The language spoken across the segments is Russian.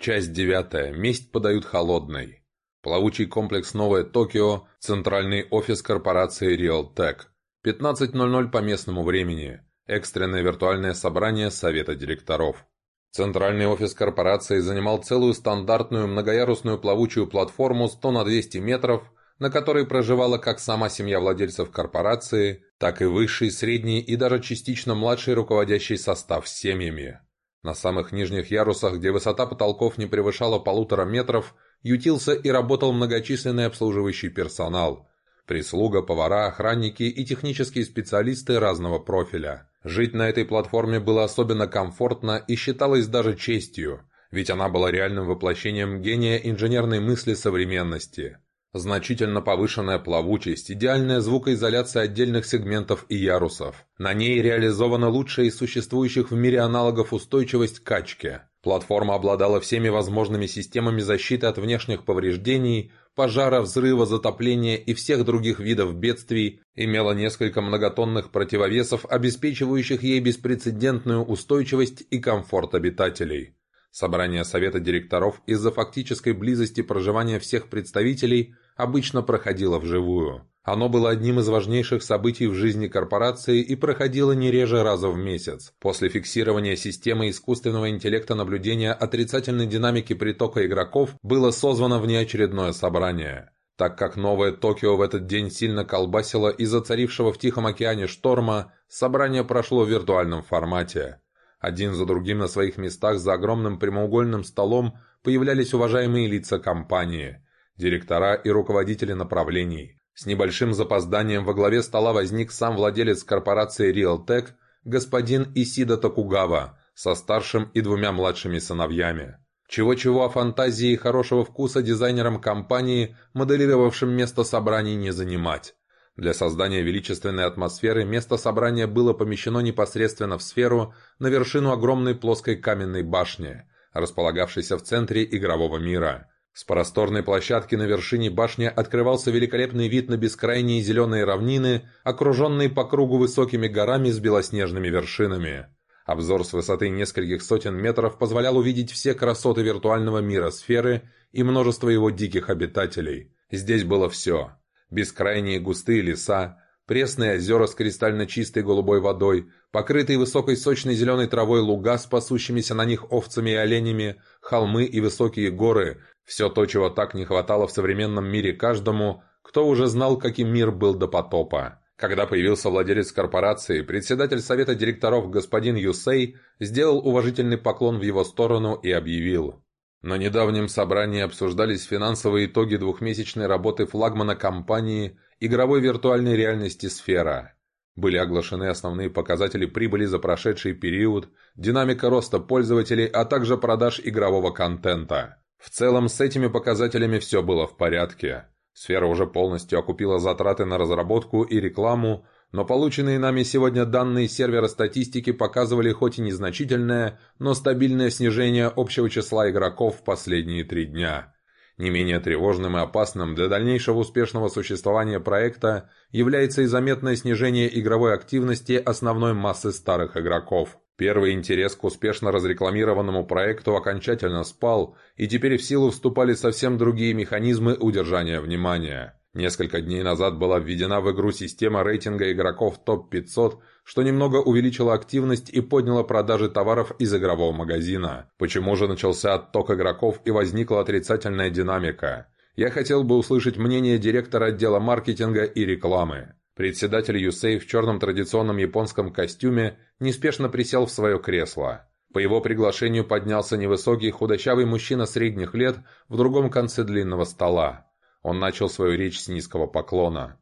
Часть девятая. Месть подают холодной. Плавучий комплекс «Новое Токио», центральный офис корпорации Realtek. 15.00 по местному времени. Экстренное виртуальное собрание Совета директоров. Центральный офис корпорации занимал целую стандартную многоярусную плавучую платформу 100 на 200 метров, на которой проживала как сама семья владельцев корпорации, так и высший, средний и даже частично младший руководящий состав с семьями. На самых нижних ярусах, где высота потолков не превышала полутора метров, ютился и работал многочисленный обслуживающий персонал. Прислуга, повара, охранники и технические специалисты разного профиля. Жить на этой платформе было особенно комфортно и считалось даже честью, ведь она была реальным воплощением гения инженерной мысли современности. Значительно повышенная плавучесть, идеальная звукоизоляция отдельных сегментов и ярусов. На ней реализована лучшая из существующих в мире аналогов устойчивость качки. Платформа обладала всеми возможными системами защиты от внешних повреждений, пожара, взрыва, затопления и всех других видов бедствий, имела несколько многотонных противовесов, обеспечивающих ей беспрецедентную устойчивость и комфорт обитателей. Собрание Совета директоров из-за фактической близости проживания всех представителей обычно проходило вживую. Оно было одним из важнейших событий в жизни корпорации и проходило не реже раза в месяц. После фиксирования системы искусственного интеллекта наблюдения отрицательной динамики притока игроков было созвано внеочередное собрание. Так как новое Токио в этот день сильно колбасило из-за царившего в Тихом океане шторма, собрание прошло в виртуальном формате. Один за другим на своих местах за огромным прямоугольным столом появлялись уважаемые лица компании, директора и руководители направлений. С небольшим запозданием во главе стола возник сам владелец корпорации Realtek, господин Исида Токугава, со старшим и двумя младшими сыновьями. Чего-чего о фантазии и хорошего вкуса дизайнерам компании, моделировавшим место собраний, не занимать. Для создания величественной атмосферы место собрания было помещено непосредственно в сферу на вершину огромной плоской каменной башни, располагавшейся в центре игрового мира. С просторной площадки на вершине башни открывался великолепный вид на бескрайние зеленые равнины, окруженные по кругу высокими горами с белоснежными вершинами. Обзор с высоты нескольких сотен метров позволял увидеть все красоты виртуального мира сферы и множество его диких обитателей. Здесь было все бескрайние густые леса, пресные озера с кристально чистой голубой водой, покрытые высокой сочной зеленой травой луга с пасущимися на них овцами и оленями, холмы и высокие горы – все то, чего так не хватало в современном мире каждому, кто уже знал, каким мир был до потопа. Когда появился владелец корпорации, председатель совета директоров господин Юсей сделал уважительный поклон в его сторону и объявил на недавнем собрании обсуждались финансовые итоги двухмесячной работы флагмана компании игровой виртуальной реальности «Сфера». Были оглашены основные показатели прибыли за прошедший период, динамика роста пользователей, а также продаж игрового контента. В целом с этими показателями все было в порядке. «Сфера» уже полностью окупила затраты на разработку и рекламу, но полученные нами сегодня данные сервера статистики показывали хоть и незначительное, но стабильное снижение общего числа игроков в последние три дня. Не менее тревожным и опасным для дальнейшего успешного существования проекта является и заметное снижение игровой активности основной массы старых игроков. Первый интерес к успешно разрекламированному проекту окончательно спал, и теперь в силу вступали совсем другие механизмы удержания внимания. Несколько дней назад была введена в игру система рейтинга игроков ТОП-500, что немного увеличило активность и подняло продажи товаров из игрового магазина. Почему же начался отток игроков и возникла отрицательная динамика? Я хотел бы услышать мнение директора отдела маркетинга и рекламы. Председатель Юсей в черном традиционном японском костюме неспешно присел в свое кресло. По его приглашению поднялся невысокий худощавый мужчина средних лет в другом конце длинного стола. Он начал свою речь с низкого поклона.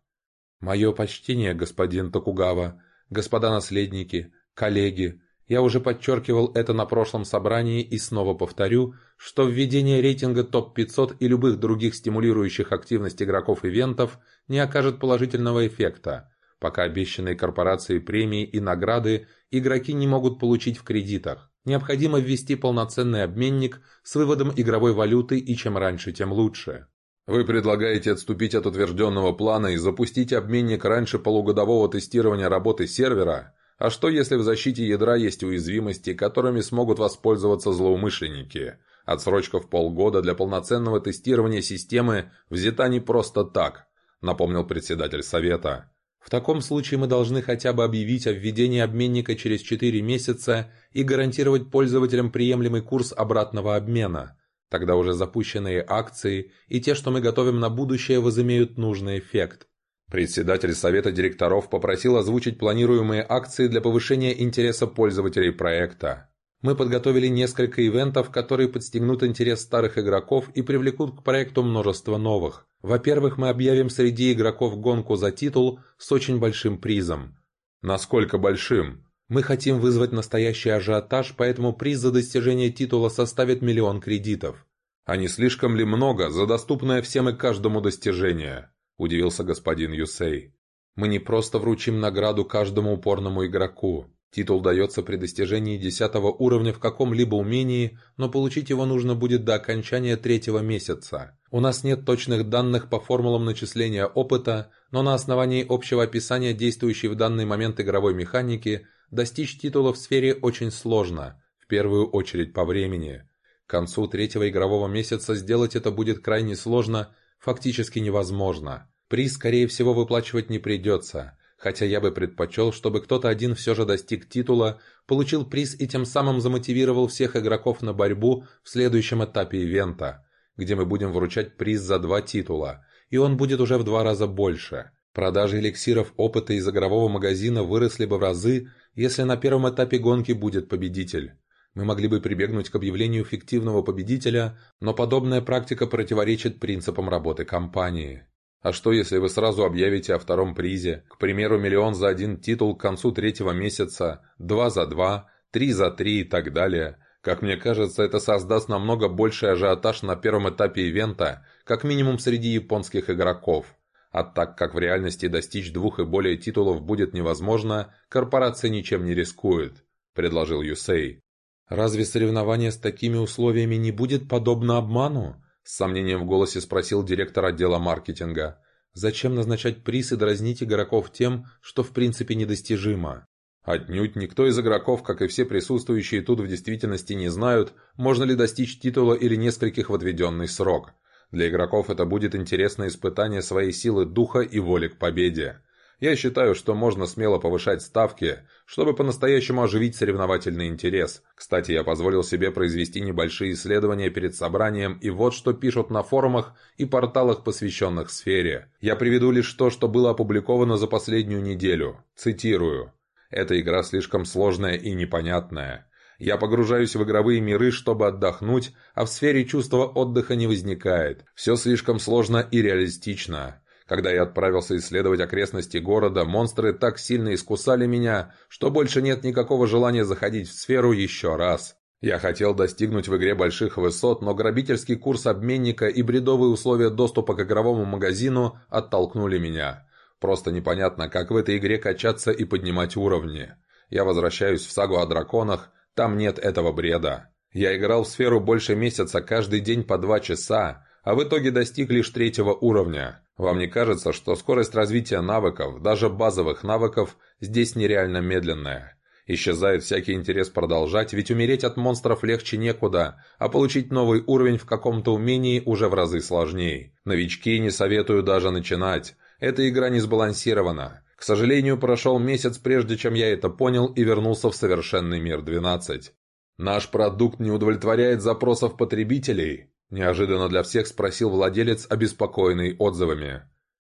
«Мое почтение, господин Токугава, господа наследники, коллеги. Я уже подчеркивал это на прошлом собрании и снова повторю, что введение рейтинга ТОП-500 и любых других стимулирующих активность игроков ивентов не окажет положительного эффекта, пока обещанные корпорации премии и награды игроки не могут получить в кредитах. Необходимо ввести полноценный обменник с выводом игровой валюты и чем раньше, тем лучше. Вы предлагаете отступить от утвержденного плана и запустить обменник раньше полугодового тестирования работы сервера? А что если в защите ядра есть уязвимости, которыми смогут воспользоваться злоумышленники? Отсрочка в полгода для полноценного тестирования системы взята не просто так, напомнил председатель совета. В таком случае мы должны хотя бы объявить о введении обменника через 4 месяца и гарантировать пользователям приемлемый курс обратного обмена. Тогда уже запущенные акции и те, что мы готовим на будущее, возымеют нужный эффект. Председатель совета директоров попросил озвучить планируемые акции для повышения интереса пользователей проекта. Мы подготовили несколько ивентов, которые подстегнут интерес старых игроков и привлекут к проекту множество новых. Во-первых, мы объявим среди игроков гонку за титул с очень большим призом. Насколько большим? Мы хотим вызвать настоящий ажиотаж, поэтому приз за достижение титула составит миллион кредитов. А не слишком ли много за доступное всем и каждому достижение? Удивился господин Юсей. Мы не просто вручим награду каждому упорному игроку. Титул дается при достижении 10 уровня в каком-либо умении, но получить его нужно будет до окончания третьего месяца. У нас нет точных данных по формулам начисления опыта, но на основании общего описания действующей в данный момент игровой механики достичь титула в сфере очень сложно, в первую очередь по времени. К концу третьего игрового месяца сделать это будет крайне сложно, фактически невозможно. Приз, скорее всего, выплачивать не придется – хотя я бы предпочел, чтобы кто-то один все же достиг титула, получил приз и тем самым замотивировал всех игроков на борьбу в следующем этапе ивента, где мы будем вручать приз за два титула, и он будет уже в два раза больше. Продажи эликсиров опыта из игрового магазина выросли бы в разы, если на первом этапе гонки будет победитель. Мы могли бы прибегнуть к объявлению фиктивного победителя, но подобная практика противоречит принципам работы компании. А что, если вы сразу объявите о втором призе? К примеру, миллион за один титул к концу третьего месяца, два за два, три за три и так далее. Как мне кажется, это создаст намного больший ажиотаж на первом этапе ивента, как минимум среди японских игроков. А так как в реальности достичь двух и более титулов будет невозможно, корпорация ничем не рискует, предложил Юсей. Разве соревнование с такими условиями не будет подобно обману? С сомнением в голосе спросил директор отдела маркетинга. «Зачем назначать приз и дразнить игроков тем, что в принципе недостижимо?» Отнюдь никто из игроков, как и все присутствующие тут в действительности не знают, можно ли достичь титула или нескольких в отведенный срок. Для игроков это будет интересное испытание своей силы духа и воли к победе. Я считаю, что можно смело повышать ставки, чтобы по-настоящему оживить соревновательный интерес. Кстати, я позволил себе произвести небольшие исследования перед собранием, и вот что пишут на форумах и порталах, посвященных сфере. Я приведу лишь то, что было опубликовано за последнюю неделю. Цитирую. «Эта игра слишком сложная и непонятная. Я погружаюсь в игровые миры, чтобы отдохнуть, а в сфере чувства отдыха не возникает. Все слишком сложно и реалистично. Когда я отправился исследовать окрестности города, монстры так сильно искусали меня, что больше нет никакого желания заходить в сферу еще раз. Я хотел достигнуть в игре больших высот, но грабительский курс обменника и бредовые условия доступа к игровому магазину оттолкнули меня. Просто непонятно, как в этой игре качаться и поднимать уровни. Я возвращаюсь в сагу о драконах, там нет этого бреда. Я играл в сферу больше месяца каждый день по два часа, а в итоге достиг лишь третьего уровня. Вам не кажется, что скорость развития навыков, даже базовых навыков, здесь нереально медленная? Исчезает всякий интерес продолжать, ведь умереть от монстров легче некуда, а получить новый уровень в каком-то умении уже в разы сложнее. Новички не советую даже начинать. Эта игра не сбалансирована. К сожалению, прошел месяц, прежде чем я это понял и вернулся в совершенный мир 12. Наш продукт не удовлетворяет запросов потребителей. Неожиданно для всех спросил владелец, обеспокоенный отзывами.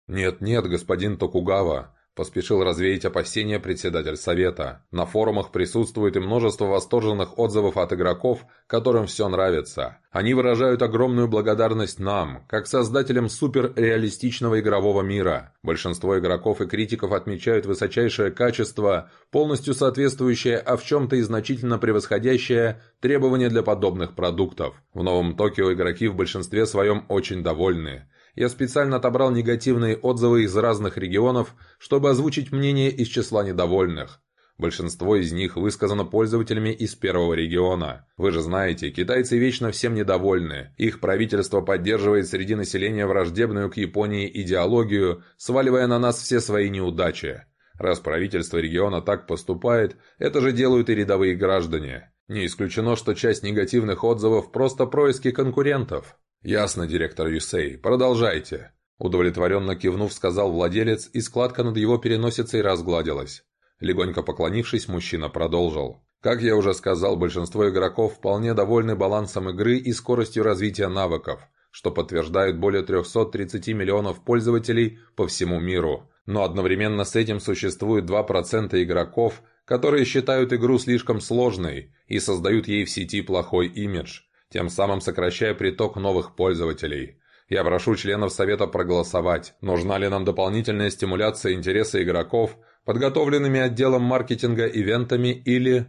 «Нет-нет, господин Токугава», – поспешил развеять опасения председатель совета. «На форумах присутствует и множество восторженных отзывов от игроков, которым все нравится. Они выражают огромную благодарность нам, как создателям суперреалистичного игрового мира. Большинство игроков и критиков отмечают высочайшее качество, полностью соответствующее, а в чем-то и значительно превосходящее требования для подобных продуктов. В Новом Токио игроки в большинстве своем очень довольны. Я специально отобрал негативные отзывы из разных регионов, чтобы озвучить мнение из числа недовольных. Большинство из них высказано пользователями из первого региона. Вы же знаете, китайцы вечно всем недовольны. Их правительство поддерживает среди населения враждебную к Японии идеологию, сваливая на нас все свои неудачи. Раз правительство региона так поступает, это же делают и рядовые граждане. Не исключено, что часть негативных отзывов просто происки конкурентов. Ясно, директор Юсей, продолжайте. Удовлетворенно кивнув, сказал владелец, и складка над его переносицей разгладилась. Легонько поклонившись, мужчина продолжил. Как я уже сказал, большинство игроков вполне довольны балансом игры и скоростью развития навыков, что подтверждают более 330 миллионов пользователей по всему миру. Но одновременно с этим существует 2% игроков, которые считают игру слишком сложной и создают ей в сети плохой имидж, тем самым сокращая приток новых пользователей. Я прошу членов Совета проголосовать, нужна ли нам дополнительная стимуляция интереса игроков, подготовленными отделом маркетинга ивентами или...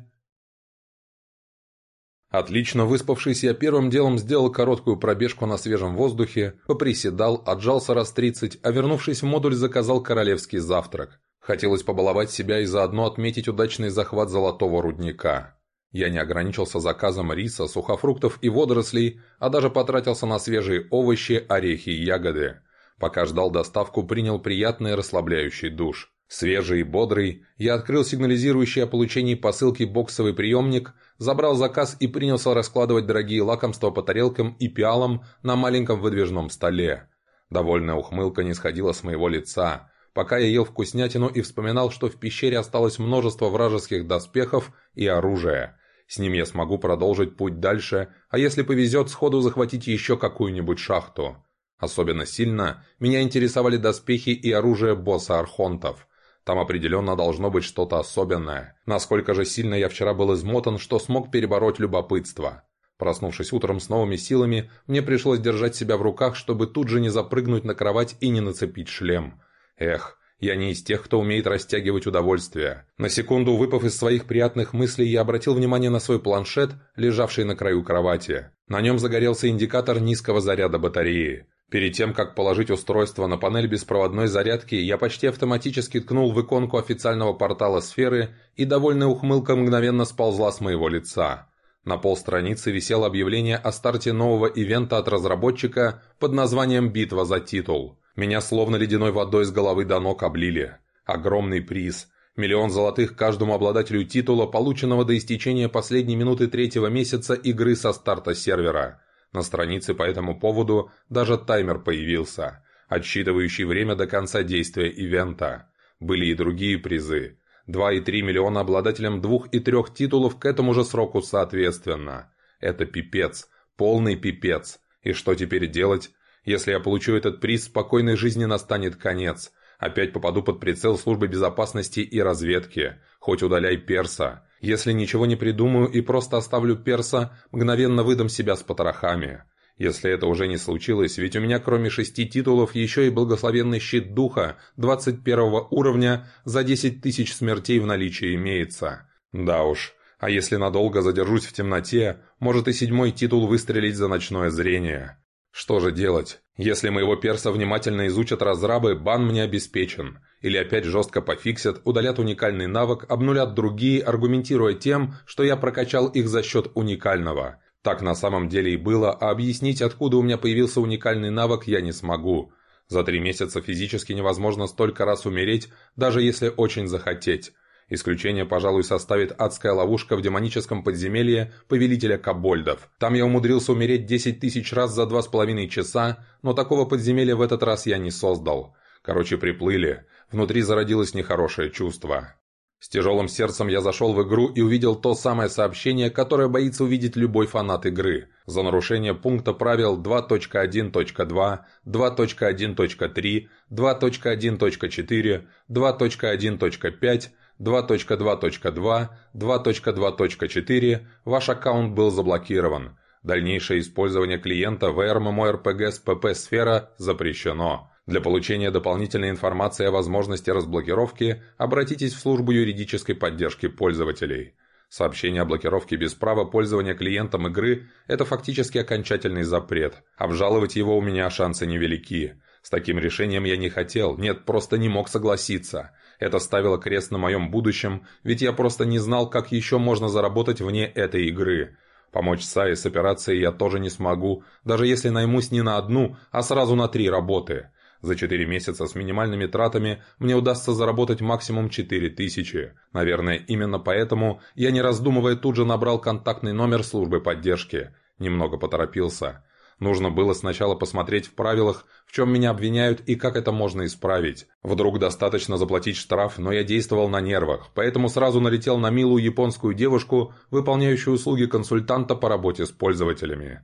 Отлично выспавшись, я первым делом сделал короткую пробежку на свежем воздухе, поприседал, отжался раз тридцать, а вернувшись в модуль, заказал королевский завтрак. Хотелось побаловать себя и заодно отметить удачный захват золотого рудника. Я не ограничился заказом риса, сухофруктов и водорослей, а даже потратился на свежие овощи, орехи и ягоды. Пока ждал доставку, принял приятный расслабляющий душ. Свежий и бодрый, я открыл сигнализирующий о получении посылки боксовый приемник, забрал заказ и принялся раскладывать дорогие лакомства по тарелкам и пиалам на маленьком выдвижном столе. Довольная ухмылка не сходила с моего лица, пока я ел вкуснятину и вспоминал, что в пещере осталось множество вражеских доспехов и оружия. С ним я смогу продолжить путь дальше, а если повезет, сходу захватить еще какую-нибудь шахту. Особенно сильно меня интересовали доспехи и оружие босса архонтов. Там определенно должно быть что-то особенное. Насколько же сильно я вчера был измотан, что смог перебороть любопытство. Проснувшись утром с новыми силами, мне пришлось держать себя в руках, чтобы тут же не запрыгнуть на кровать и не нацепить шлем. Эх, я не из тех, кто умеет растягивать удовольствие. На секунду, выпав из своих приятных мыслей, я обратил внимание на свой планшет, лежавший на краю кровати. На нем загорелся индикатор низкого заряда батареи. Перед тем, как положить устройство на панель беспроводной зарядки, я почти автоматически ткнул в иконку официального портала сферы, и довольная ухмылка мгновенно сползла с моего лица. На полстраницы висело объявление о старте нового ивента от разработчика под названием «Битва за титул». Меня словно ледяной водой с головы до ног облили. Огромный приз. Миллион золотых каждому обладателю титула, полученного до истечения последней минуты третьего месяца игры со старта сервера – на странице по этому поводу даже таймер появился, отсчитывающий время до конца действия ивента. Были и другие призы. 2,3 миллиона обладателям двух и трех титулов к этому же сроку соответственно. Это пипец. Полный пипец. И что теперь делать? Если я получу этот приз, спокойной жизни настанет конец. Опять попаду под прицел службы безопасности и разведки. Хоть удаляй перса. Если ничего не придумаю и просто оставлю перса, мгновенно выдам себя с потрохами. Если это уже не случилось, ведь у меня кроме шести титулов еще и благословенный щит духа 21 уровня за 10 тысяч смертей в наличии имеется. Да уж, а если надолго задержусь в темноте, может и седьмой титул выстрелить за ночное зрение. Что же делать? Если моего перса внимательно изучат разрабы, бан мне обеспечен. Или опять жестко пофиксят, удалят уникальный навык, обнулят другие, аргументируя тем, что я прокачал их за счет уникального. Так на самом деле и было, а объяснить, откуда у меня появился уникальный навык, я не смогу. За три месяца физически невозможно столько раз умереть, даже если очень захотеть. Исключение, пожалуй, составит адская ловушка в демоническом подземелье Повелителя Кобольдов. Там я умудрился умереть 10 тысяч раз за два с половиной часа, но такого подземелья в этот раз я не создал. Короче, приплыли. Внутри зародилось нехорошее чувство. С тяжелым сердцем я зашел в игру и увидел то самое сообщение, которое боится увидеть любой фанат игры. За нарушение пункта правил 2.1.2, 2.1.3, 2.1.4, 2.1.5, 2.2.2, 2.2.4 ваш аккаунт был заблокирован. Дальнейшее использование клиента в MMORPG с PP-сфера запрещено. Для получения дополнительной информации о возможности разблокировки обратитесь в службу юридической поддержки пользователей. Сообщение о блокировке без права пользования клиентом игры – это фактически окончательный запрет. Обжаловать его у меня шансы невелики. С таким решением я не хотел, нет, просто не мог согласиться. Это ставило крест на моем будущем, ведь я просто не знал, как еще можно заработать вне этой игры. Помочь Сае с операцией я тоже не смогу, даже если наймусь не на одну, а сразу на три работы. За 4 месяца с минимальными тратами мне удастся заработать максимум 4000. Наверное, именно поэтому я, не раздумывая, тут же набрал контактный номер службы поддержки. Немного поторопился. Нужно было сначала посмотреть в правилах, в чем меня обвиняют и как это можно исправить. Вдруг достаточно заплатить штраф, но я действовал на нервах, поэтому сразу налетел на милую японскую девушку, выполняющую услуги консультанта по работе с пользователями.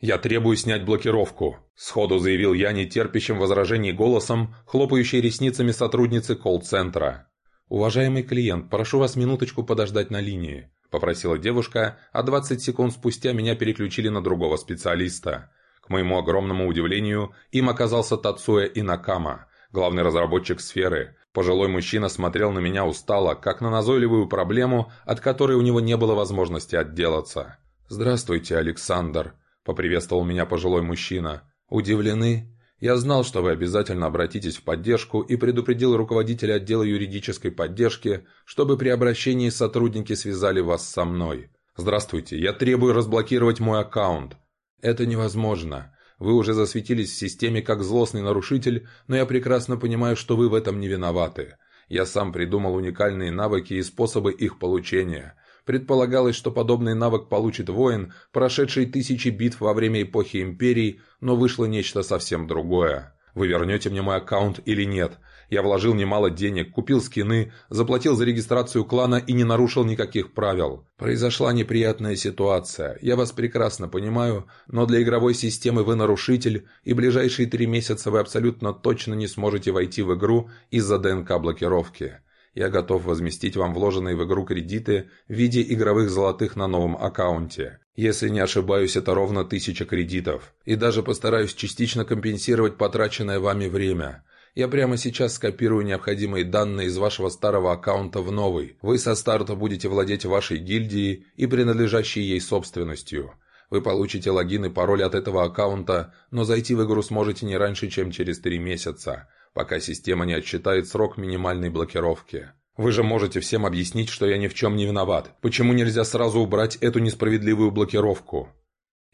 «Я требую снять блокировку», – сходу заявил я нетерпящим возражений голосом, хлопающей ресницами сотрудницы колл-центра. «Уважаемый клиент, прошу вас минуточку подождать на линии», – попросила девушка, а 20 секунд спустя меня переключили на другого специалиста. Моему огромному удивлению, им оказался Тацуя Инакама, главный разработчик сферы. Пожилой мужчина смотрел на меня устало, как на назойливую проблему, от которой у него не было возможности отделаться. «Здравствуйте, Александр», поприветствовал меня пожилой мужчина. «Удивлены? Я знал, что вы обязательно обратитесь в поддержку и предупредил руководителя отдела юридической поддержки, чтобы при обращении сотрудники связали вас со мной. Здравствуйте, я требую разблокировать мой аккаунт». «Это невозможно. Вы уже засветились в системе как злостный нарушитель, но я прекрасно понимаю, что вы в этом не виноваты. Я сам придумал уникальные навыки и способы их получения. Предполагалось, что подобный навык получит воин, прошедший тысячи битв во время эпохи Империй, но вышло нечто совсем другое. Вы вернете мне мой аккаунт или нет? Я вложил немало денег, купил скины, заплатил за регистрацию клана и не нарушил никаких правил. Произошла неприятная ситуация. Я вас прекрасно понимаю, но для игровой системы вы нарушитель, и ближайшие три месяца вы абсолютно точно не сможете войти в игру из-за ДНК-блокировки. Я готов возместить вам вложенные в игру кредиты в виде игровых золотых на новом аккаунте. Если не ошибаюсь, это ровно тысяча кредитов. И даже постараюсь частично компенсировать потраченное вами время. Я прямо сейчас скопирую необходимые данные из вашего старого аккаунта в новый. Вы со старта будете владеть вашей гильдией и принадлежащей ей собственностью. Вы получите логин и пароль от этого аккаунта, но зайти в игру сможете не раньше, чем через три месяца пока система не отсчитает срок минимальной блокировки. Вы же можете всем объяснить, что я ни в чем не виноват. Почему нельзя сразу убрать эту несправедливую блокировку?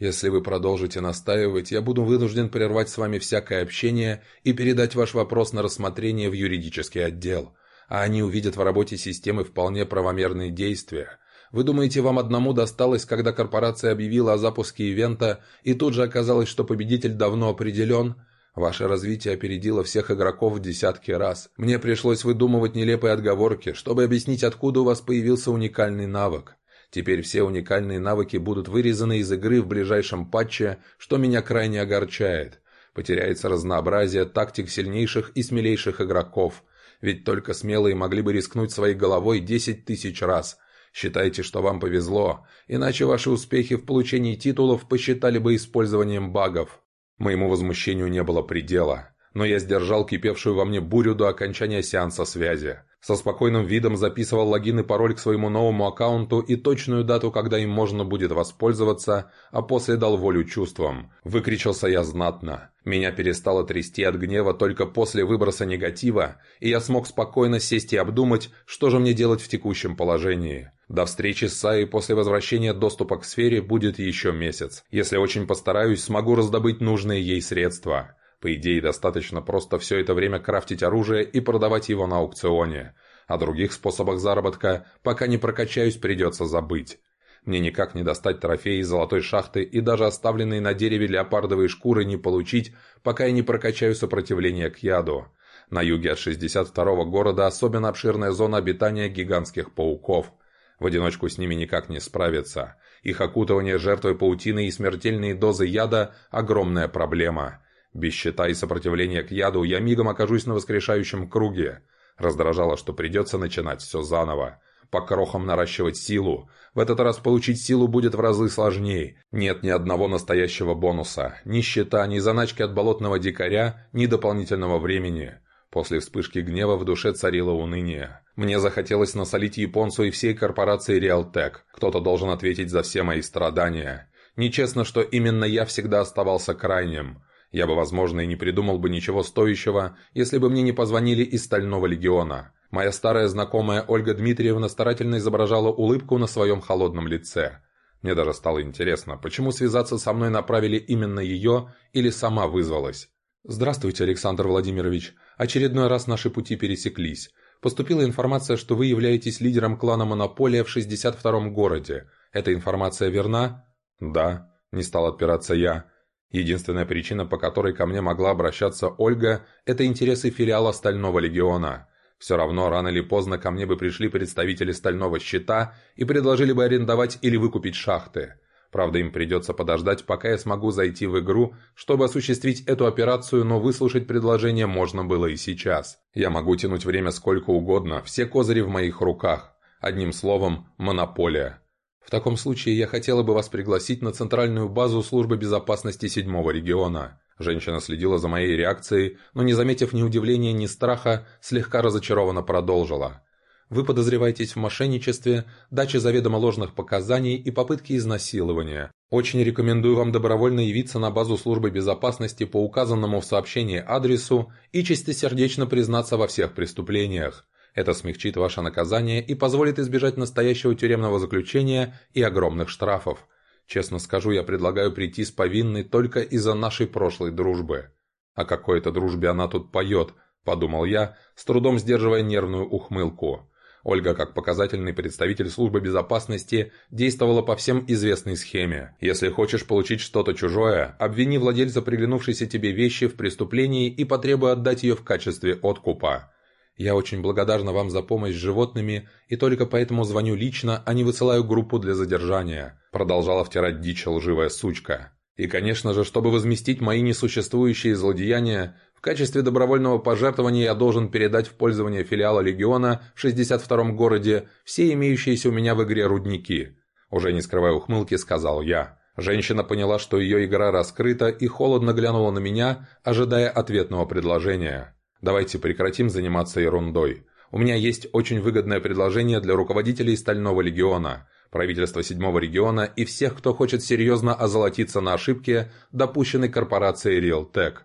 Если вы продолжите настаивать, я буду вынужден прервать с вами всякое общение и передать ваш вопрос на рассмотрение в юридический отдел. А они увидят в работе системы вполне правомерные действия. Вы думаете, вам одному досталось, когда корпорация объявила о запуске ивента, и тут же оказалось, что победитель давно определен – Ваше развитие опередило всех игроков в десятки раз. Мне пришлось выдумывать нелепые отговорки, чтобы объяснить, откуда у вас появился уникальный навык. Теперь все уникальные навыки будут вырезаны из игры в ближайшем патче, что меня крайне огорчает. Потеряется разнообразие тактик сильнейших и смелейших игроков. Ведь только смелые могли бы рискнуть своей головой 10 тысяч раз. Считайте, что вам повезло, иначе ваши успехи в получении титулов посчитали бы использованием багов. Моему возмущению не было предела, но я сдержал кипевшую во мне бурю до окончания сеанса связи. Со спокойным видом записывал логин и пароль к своему новому аккаунту и точную дату, когда им можно будет воспользоваться, а после дал волю чувствам. Выкричался я знатно. Меня перестало трясти от гнева только после выброса негатива, и я смог спокойно сесть и обдумать, что же мне делать в текущем положении. До встречи с Саей после возвращения доступа к сфере будет еще месяц. Если очень постараюсь, смогу раздобыть нужные ей средства. По идее, достаточно просто все это время крафтить оружие и продавать его на аукционе. О других способах заработка, пока не прокачаюсь, придется забыть. Мне никак не достать трофеи из золотой шахты и даже оставленные на дереве леопардовые шкуры не получить, пока я не прокачаю сопротивление к яду. На юге от 62-го города особенно обширная зона обитания гигантских пауков – в одиночку с ними никак не справиться. Их окутывание жертвой паутины и смертельные дозы яда – огромная проблема. Без щита и сопротивления к яду я мигом окажусь на воскрешающем круге. Раздражало, что придется начинать все заново. По крохам наращивать силу. В этот раз получить силу будет в разы сложнее. Нет ни одного настоящего бонуса. Ни щита, ни заначки от болотного дикаря, ни дополнительного времени. После вспышки гнева в душе царило уныние. Мне захотелось насолить японцу и всей корпорации Realtek. Кто-то должен ответить за все мои страдания. Нечестно, что именно я всегда оставался крайним. Я бы, возможно, и не придумал бы ничего стоящего, если бы мне не позвонили из Стального Легиона. Моя старая знакомая Ольга Дмитриевна старательно изображала улыбку на своем холодном лице. Мне даже стало интересно, почему связаться со мной направили именно ее или сама вызвалась. «Здравствуйте, Александр Владимирович. Очередной раз наши пути пересеклись. Поступила информация, что вы являетесь лидером клана «Монополия» в 62-м городе. Эта информация верна?» «Да», – не стал отпираться я. Единственная причина, по которой ко мне могла обращаться Ольга, это интересы филиала Стального Легиона. Все равно, рано или поздно ко мне бы пришли представители Стального Щита и предложили бы арендовать или выкупить шахты. Правда, им придется подождать, пока я смогу зайти в игру, чтобы осуществить эту операцию, но выслушать предложение можно было и сейчас. Я могу тянуть время сколько угодно, все козыри в моих руках. Одним словом, монополия. В таком случае я хотела бы вас пригласить на центральную базу службы безопасности седьмого региона. Женщина следила за моей реакцией, но не заметив ни удивления, ни страха, слегка разочарованно продолжила. Вы подозреваетесь в мошенничестве, даче заведомо ложных показаний и попытке изнасилования. Очень рекомендую вам добровольно явиться на базу службы безопасности по указанному в сообщении адресу и чистосердечно признаться во всех преступлениях. Это смягчит ваше наказание и позволит избежать настоящего тюремного заключения и огромных штрафов. Честно скажу, я предлагаю прийти с повинной только из-за нашей прошлой дружбы. О какой-то дружбе она тут поет, подумал я, с трудом сдерживая нервную ухмылку. Ольга, как показательный представитель службы безопасности, действовала по всем известной схеме. Если хочешь получить что-то чужое, обвини владельца приглянувшейся тебе вещи в преступлении и потребуй отдать ее в качестве откупа. Я очень благодарна вам за помощь с животными и только поэтому звоню лично, а не высылаю группу для задержания», продолжала втирать дичь лживая сучка. «И, конечно же, чтобы возместить мои несуществующие злодеяния, в качестве добровольного пожертвования я должен передать в пользование филиала Легиона в 62-м городе все имеющиеся у меня в игре рудники». Уже не скрывая ухмылки, сказал я. Женщина поняла, что ее игра раскрыта и холодно глянула на меня, ожидая ответного предложения. Давайте прекратим заниматься ерундой. У меня есть очень выгодное предложение для руководителей Стального Легиона, правительства Седьмого Региона и всех, кто хочет серьезно озолотиться на ошибке, допущенной корпорацией Realtek.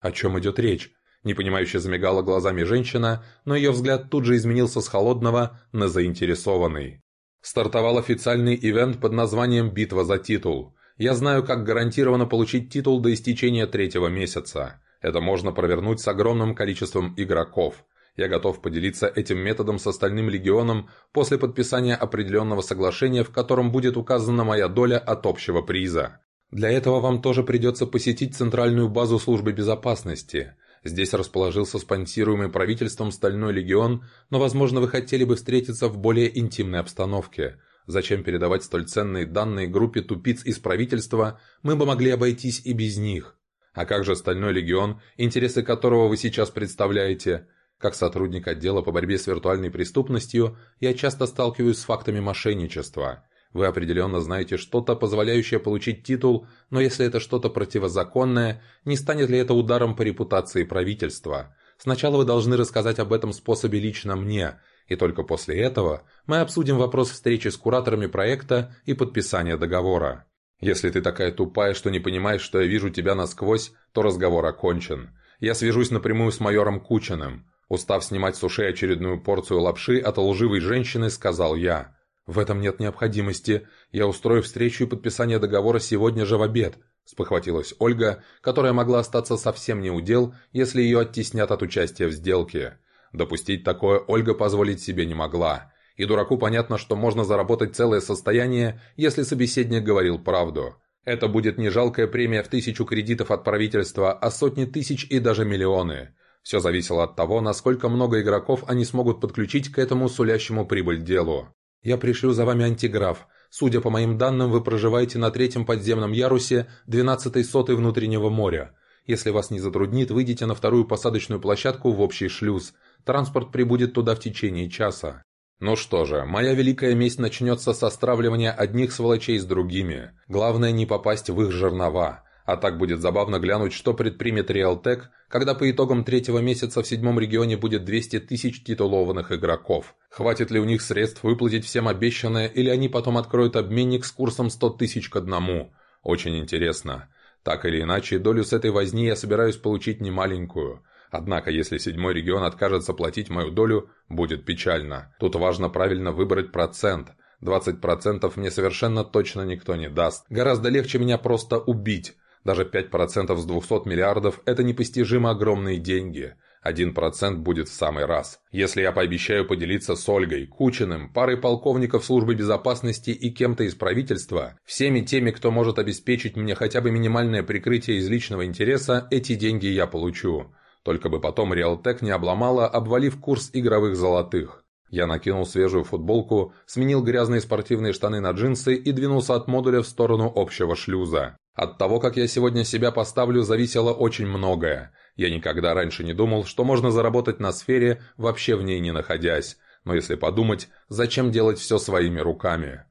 О чем идет речь? Непонимающе замигала глазами женщина, но ее взгляд тут же изменился с холодного на заинтересованный. Стартовал официальный ивент под названием «Битва за титул». Я знаю, как гарантированно получить титул до истечения третьего месяца. Это можно провернуть с огромным количеством игроков. Я готов поделиться этим методом с остальным легионом после подписания определенного соглашения, в котором будет указана моя доля от общего приза. Для этого вам тоже придется посетить центральную базу службы безопасности. Здесь расположился спонсируемый правительством Стальной Легион, но, возможно, вы хотели бы встретиться в более интимной обстановке. Зачем передавать столь ценные данные группе тупиц из правительства, мы бы могли обойтись и без них. А как же Стальной Легион, интересы которого вы сейчас представляете? Как сотрудник отдела по борьбе с виртуальной преступностью, я часто сталкиваюсь с фактами мошенничества. Вы определенно знаете что-то, позволяющее получить титул, но если это что-то противозаконное, не станет ли это ударом по репутации правительства? Сначала вы должны рассказать об этом способе лично мне, и только после этого мы обсудим вопрос встречи с кураторами проекта и подписания договора. Если ты такая тупая, что не понимаешь, что я вижу тебя насквозь, то разговор окончен. Я свяжусь напрямую с майором Кучиным. Устав снимать с ушей очередную порцию лапши от лживой женщины, сказал я. «В этом нет необходимости. Я устрою встречу и подписание договора сегодня же в обед», спохватилась Ольга, которая могла остаться совсем не удел, если ее оттеснят от участия в сделке. Допустить такое Ольга позволить себе не могла. И дураку понятно, что можно заработать целое состояние, если собеседник говорил правду. Это будет не жалкая премия в тысячу кредитов от правительства, а сотни тысяч и даже миллионы. Все зависело от того, насколько много игроков они смогут подключить к этому сулящему прибыль делу. «Я пришлю за вами антиграф. Судя по моим данным, вы проживаете на третьем подземном ярусе 12-й соты внутреннего моря. Если вас не затруднит, выйдите на вторую посадочную площадку в общий шлюз. Транспорт прибудет туда в течение часа. Ну что же, моя великая месть начнется со стравливания одних сволочей с другими. Главное не попасть в их жернова. А так будет забавно глянуть, что предпримет Реалтек, когда по итогам третьего месяца в седьмом регионе будет 200 тысяч титулованных игроков. Хватит ли у них средств выплатить всем обещанное, или они потом откроют обменник с курсом 100 тысяч к одному? Очень интересно. Так или иначе, долю с этой возни я собираюсь получить немаленькую – Однако, если седьмой регион откажется платить мою долю, будет печально. Тут важно правильно выбрать процент. 20% мне совершенно точно никто не даст. Гораздо легче меня просто убить. Даже 5% с 200 миллиардов – это непостижимо огромные деньги. 1% будет в самый раз. Если я пообещаю поделиться с Ольгой, Кучиным, парой полковников службы безопасности и кем-то из правительства, всеми теми, кто может обеспечить мне хотя бы минимальное прикрытие из личного интереса, эти деньги я получу. Только бы потом Реалтек не обломала, обвалив курс игровых золотых. Я накинул свежую футболку, сменил грязные спортивные штаны на джинсы и двинулся от модуля в сторону общего шлюза. От того, как я сегодня себя поставлю, зависело очень многое. Я никогда раньше не думал, что можно заработать на сфере, вообще в ней не находясь. Но если подумать, зачем делать все своими руками?